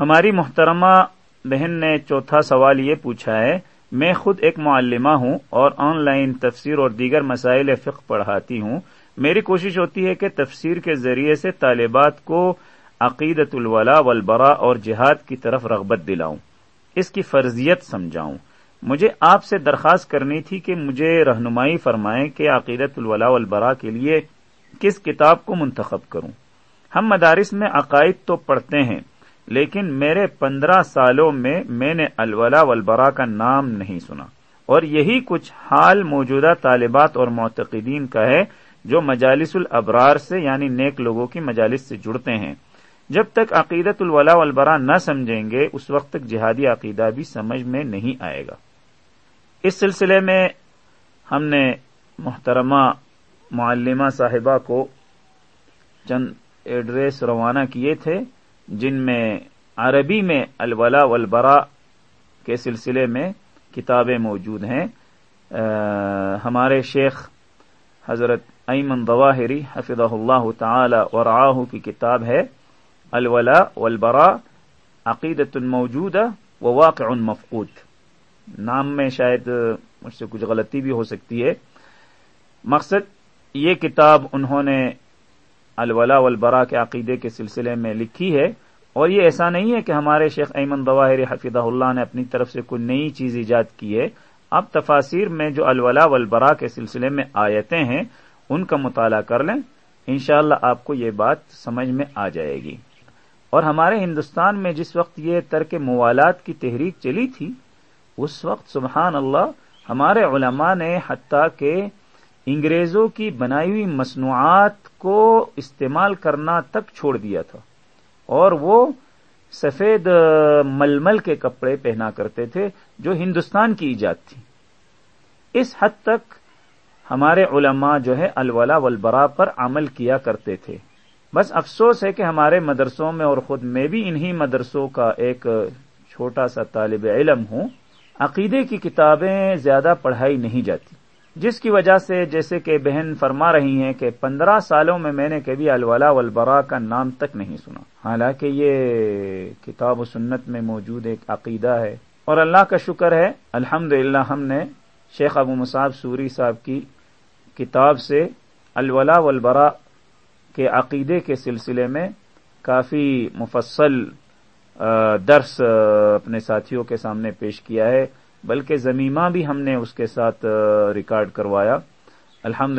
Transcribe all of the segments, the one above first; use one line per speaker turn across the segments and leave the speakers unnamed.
ہماری محترمہ بہن نے چوتھا سوال یہ پوچھا ہے، میں خود ایک معلمہ ہوں اور آن لائن تفسیر اور دیگر مسائل فقہ پڑھاتی ہوں۔ میری کوشش ہوتی ہے کہ تفسیر کے ذریعے سے طالبات کو عقیدت الولا والبرا اور جہاد کی طرف رغبت دلاؤں۔ اس کی فرضیت سمجھاؤں۔ مجھے آپ سے درخواست کرنی تھی کہ مجھے رہنمائی فرمائیں کہ عقیدت الولا والبرا کے لیے کس کتاب کو منتخب کروں۔ ہم مدارس میں عقائد تو پڑھتے ہیں لیکن میرے پندرہ سالوں میں میں نے الولا والبرا کا نام نہیں سنا۔ اور یہی کچھ حال موجودہ طالبات اور معتقدین کا ہے جو مجالس الابرار سے یعنی نیک لوگوں کی مجالس سے جڑتے ہیں۔ جب تک عقیدت الولا والبرا نہ سمجھیں گے، اس وقت تک جہادی عقیدہ بھی سمجھ میں نہیں آئے گا۔ اس سلسلے میں ہم نے محترمہ معلمہ صاحبہ کو چند ایڈریس روانہ کیے تھے، جن میں عربی میں الولا والبرا کے سلسلے میں کتابیں موجود ہیں۔ ہمارے شیخ حضرت ایمن دواہری حفظ اللہ تعالی اور کی کتاب ہے۔ الولا والبرا عقیدت موجود و واقع مفقود۔ نام میں شاید مجھ سے کچھ غلطی بھی ہو سکتی ہے۔ مقصد یہ کتاب انہوں نے الولا والبرا کے عقیدے کے سلسلے میں لکھی ہے۔ اور یہ ایسا نہیں ہے کہ ہمارے شیخ ایمن دواہر حفیظ اللہ نے اپنی طرف سے کوئی نئی چیز ایجاد کی ہے۔ اب تفاصیر میں جو الولا والبرا کے سلسلے میں آیتیں ہیں، ان کا مطالعہ کر لیں۔ انشاءاللہ اللہ آپ کو یہ بات سمجھ میں آ جائے گی۔ اور ہمارے ہندوستان میں جس وقت یہ ترک موالات کی تحریک چلی تھی، اس وقت سبحان اللہ ہمارے علماء نے حتیٰ کہ انگریزوں کی بنائی ہوئی مصنوعات کو استعمال کرنا تک چھوڑ دیا تھا۔ اور وہ سفید ململ کے کپڑے پہنا کرتے تھے جو ہندوستان کی ایجاد تھی۔ اس حد تک ہمارے علماء جو ہے الولا والبرا پر عمل کیا کرتے تھے۔ بس افسوس ہے کہ ہمارے مدرسوں میں اور خود میں بھی انہی مدرسوں کا ایک چھوٹا سا طالب علم ہوں۔ عقیدے کی کتابیں زیادہ پڑھائی نہیں جاتی۔ جس کی وجہ سے جیسے کہ بہن فرما رہی ہیں کہ پندرہ سالوں میں میں نے کبھی الولا والبرا کا نام تک نہیں سنا۔ حالانکہ یہ کتاب و سنت میں موجود ایک عقیدہ ہے۔ اور اللہ کا شکر ہے الحمد ہم نے شیخ ابو مصعب سوری صاحب کی کتاب سے الولا والبرا کے عقیدے کے سلسلے میں کافی مفصل درس اپنے ساتھیوں کے سامنے پیش کیا ہے۔ بلکہ زمیمہ بھی ہم نے اس کے ساتھ ریکارڈ کروایا۔ الحمد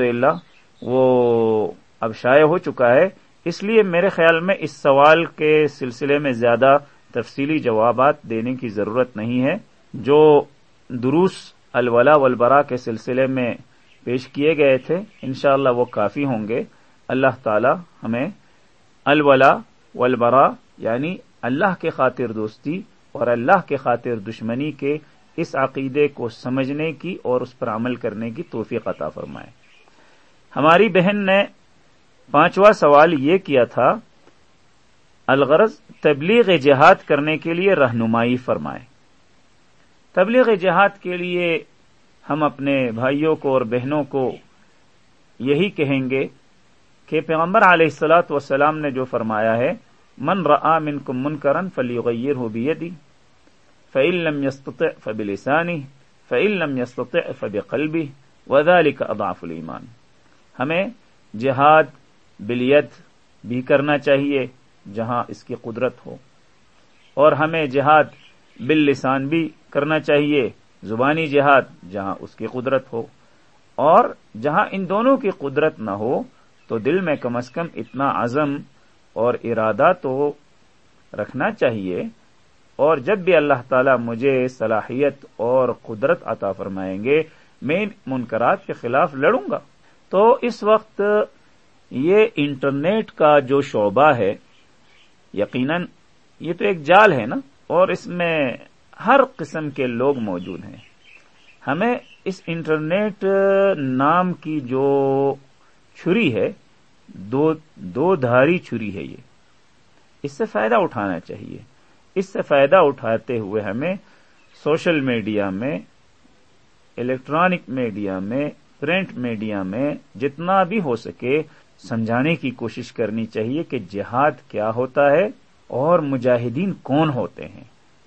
وہ اب شائع ہو چکا ہے۔ اس لیے میرے خیال میں اس سوال کے سلسلے میں زیادہ تفصیلی جوابات دینے کی ضرورت نہیں ہے۔ جو دروس الولا والبرا کے سلسلے میں پیش کیے گئے تھے، انشاءاللہ وہ کافی ہوں گے۔ اللہ تعالی ہمیں الولا والبرا یعنی اللہ کے خاطر دوستی اور اللہ کے خاطر دشمنی کے اس عقیدے کو سمجھنے کی اور اس پر عمل کرنے کی توفیق عطا فرمائے۔ ہماری بہن نے پانچواں سوال یہ کیا تھا، الغرض تبلیغ جہاد کرنے کے لیے رہنمائی فرمائے۔ تبلیغ جہاد کے لیے ہم اپنے بھائیوں کو اور بہنوں کو یہی کہیں گے کہ پیغمبر علیہ السلاۃ وسلام نے جو فرمایا ہے، من را من کم من کرن فلی غیر ہو بیدی فعلم یستط فبلسانی فعلم یستط فب قلبی وزال کا اباف المان ہمیں جہاد، بلیت بھی کرنا چاہیے جہاں اس کی قدرت ہو۔ اور ہمیں جہاد بل لسان بھی کرنا چاہیے زبانی جہاد جہاں اس کی قدرت ہو۔ اور جہاں ان دونوں کی قدرت نہ ہو، تو دل میں کم از کم اتنا عزم اور ارادہ تو رکھنا چاہیے اور جب بھی اللہ تعالی مجھے صلاحیت اور قدرت عطا فرمائیں گے، میں منکرات کے خلاف لڑوں گا۔ تو اس وقت یہ انٹرنیٹ کا جو شعبہ ہے، یقیناً یہ تو ایک جال ہے نا، اور اس میں ہر قسم کے لوگ موجود ہیں۔ ہمیں اس انٹرنیٹ نام کی جو چھری ہے، دو دو دھاری چھری ہے یہ۔ اس سے فائدہ اٹھانا چاہیے۔ اس سے فائدہ اٹھاتے ہوئے ہمیں سوشل میڈیا میں، الیکٹرانک میڈیا میں، پرنٹ میڈیا میں جتنا بھی ہو سکے سمجھانے کی کوشش کرنی چاہیے کہ جہاد کیا ہوتا ہے اور مجاہدین کون ہوتے ہیں۔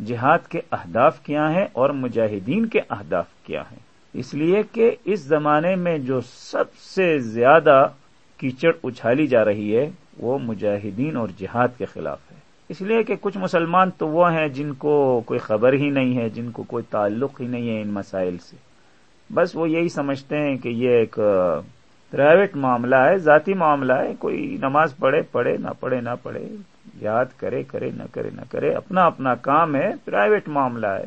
جہاد کے اہداف کیا ہیں اور مجاہدین کے اہداف کیا ہیں۔ اس لیے کہ اس زمانے میں جو سب سے زیادہ کیچڑ اچھالی جا رہی ہے وہ مجاہدین اور جہاد کے خلاف ہے۔ اس لیے کہ کچھ مسلمان تو وہ ہیں جن کو کوئی خبر ہی نہیں ہے، جن کو کوئی تعلق ہی نہیں ہے ان مسائل سے۔ بس وہ یہی سمجھتے ہیں کہ یہ ایک پرائیویٹ معاملہ ہے، ذاتی معاملہ ہے۔ کوئی نماز پڑھے پڑھے، نہ پڑھے نہ پڑھے۔ یاد کرے کرے، نہ کرے نہ کرے۔ اپنا اپنا کام ہے پرائیویٹ معاملہ ہے۔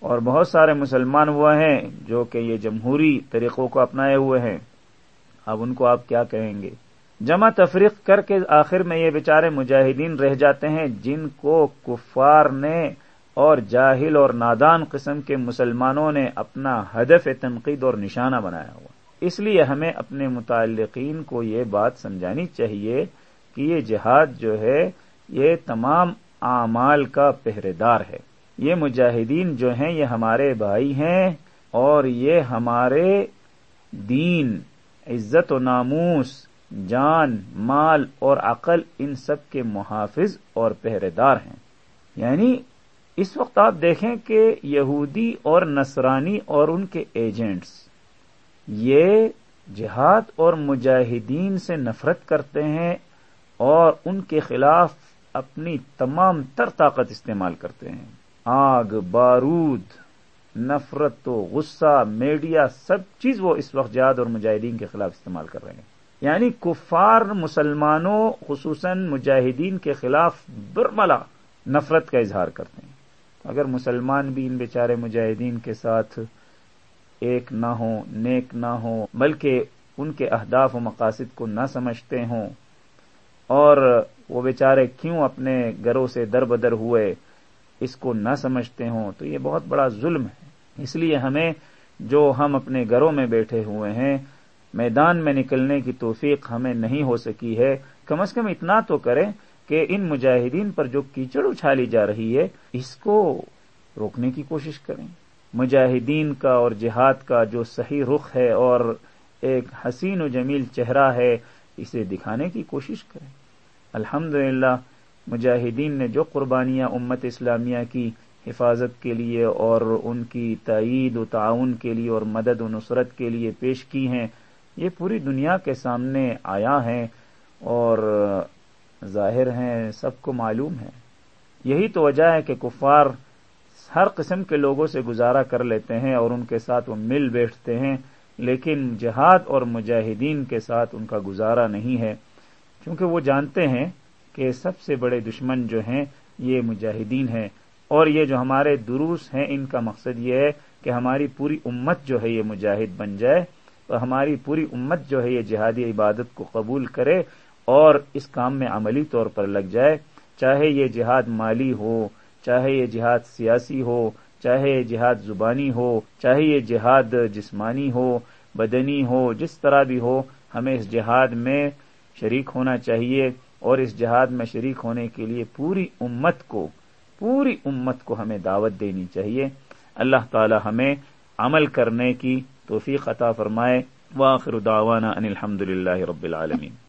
اور بہت سارے مسلمان وہ ہیں جو کہ یہ جمہوری طریقوں کو اپنائے ہوئے ہیں۔ اب ان کو آپ کیا کہیں گے؟ جمع تفریق کر کے آخر میں یہ بیچارے مجاہدین رہ جاتے ہیں جن کو کفار نے اور جاہل اور نادان قسم کے مسلمانوں نے اپنا ہدف تنقید اور نشانہ بنایا ہوا۔ اس لیے ہمیں اپنے متعلقین کو یہ بات سمجھانی چاہیے کہ یہ جہاد جو ہے، یہ تمام اعمال کا پہرے دار ہے۔ یہ مجاہدین جو ہیں، یہ ہمارے بھائی ہیں اور یہ ہمارے دین، عزت و ناموس جان، مال اور عقل ان سب کے محافظ اور پہرے دار ہیں۔ یعنی اس وقت آپ دیکھیں کہ یہودی اور نصرانی اور ان کے ایجنٹس یہ جہاد اور مجاہدین سے نفرت کرتے ہیں اور ان کے خلاف اپنی تمام تر طاقت استعمال کرتے ہیں۔ آگ، بارود، نفرت و غصہ، میڈیا، سب چیز وہ اس وقت جہاد اور مجاہدین کے خلاف استعمال کر رہے ہیں۔ یعنی کفار مسلمانوں، خصوصاً مجاہدین کے خلاف برملا نفرت کا اظہار کرتے ہیں۔ اگر مسلمان بھی ان بیچارے مجاہدین کے ساتھ ایک نہ ہوں، نیک نہ ہوں، بلکہ ان کے اہداف و مقاصد کو نہ سمجھتے ہوں، اور وہ بیچارے کیوں اپنے گھروں سے در بدر ہوئے، اس کو نہ سمجھتے ہوں، تو یہ بہت بڑا ظلم ہے۔ اس لیے ہمیں جو ہم اپنے گھروں میں بیٹھے ہوئے ہیں میدان میں نکلنے کی توفیق ہمیں نہیں ہو سکی ہے۔ کم از کم اتنا تو کریں کہ ان مجاہدین پر جو کیچڑ اچھالی جا رہی ہے، اس کو روکنے کی کوشش کریں۔ مجاہدین کا اور جہاد کا جو صحیح رخ ہے اور ایک حسین و جمیل چہرہ ہے، اسے دکھانے کی کوشش کریں۔ الحمد مجاہدین نے جو قربانیاں امت اسلامیہ کی حفاظت کے لیے اور ان کی تائید و تعاون کے لیے اور مدد و نصرت کے لیے پیش کی ہیں یہ پوری دنیا کے سامنے آیا ہے اور ظاہر ہیں سب کو معلوم ہے۔ یہی تو وجہ ہے کہ کفار ہر قسم کے لوگوں سے گزارا کر لیتے ہیں اور ان کے ساتھ وہ مل بیٹھتے ہیں، لیکن جہاد اور مجاہدین کے ساتھ ان کا گزارا نہیں ہے۔ کیونکہ وہ جانتے ہیں کہ سب سے بڑے دشمن جو ہیں، یہ مجاہدین ہیں۔ اور یہ جو ہمارے دروس ہیں، ان کا مقصد یہ ہے کہ ہماری پوری امت جو ہے، یہ مجاہد بن جائے۔ اور ہماری پوری امت جو ہے یہ جہادی عبادت کو قبول کرے اور اس کام میں عملی طور پر لگ جائے، چاہے یہ جہاد مالی ہو، چاہے یہ جہاد سیاسی ہو، چاہے یہ جہاد زبانی ہو، چاہے یہ جہاد جسمانی ہو، بدنی ہو، جس طرح بھی ہو، ہمیں اس جہاد میں شریک ہونا چاہیے اور اس جہاد میں شریک ہونے کے لیے پوری امت کو، پوری امت کو ہمیں دعوت دینی چاہیے۔ اللہ تعالی ہمیں عمل کرنے کی توفیق عطا فرمائے وآخر دعوانا أن الحمد للہ رب العالمین